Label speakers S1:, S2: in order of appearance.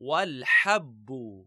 S1: والحب.